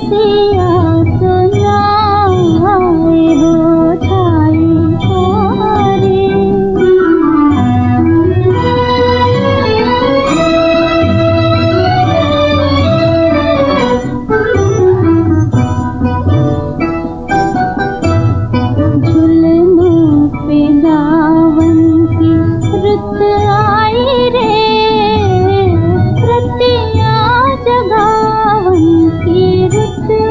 say Thank.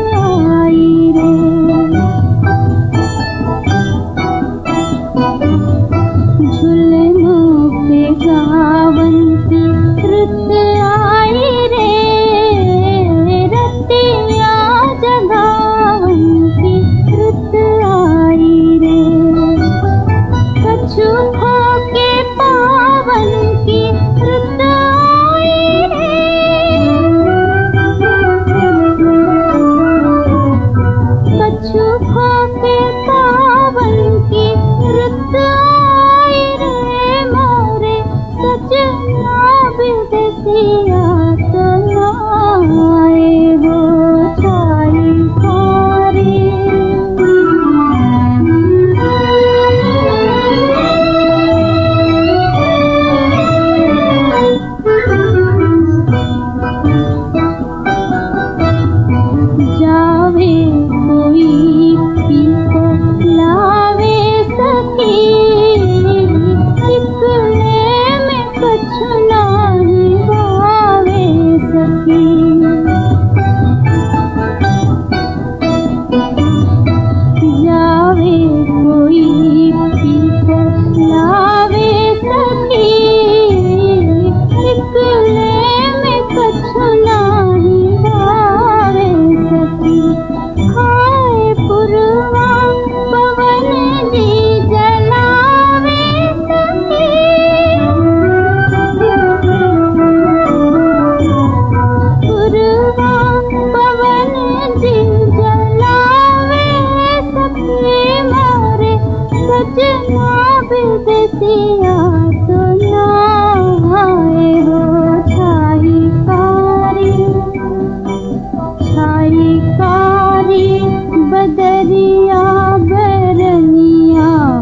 बदरिया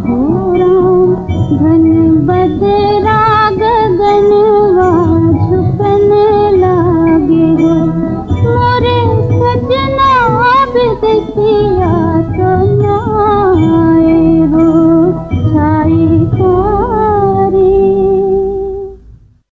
हो राम घन बदरा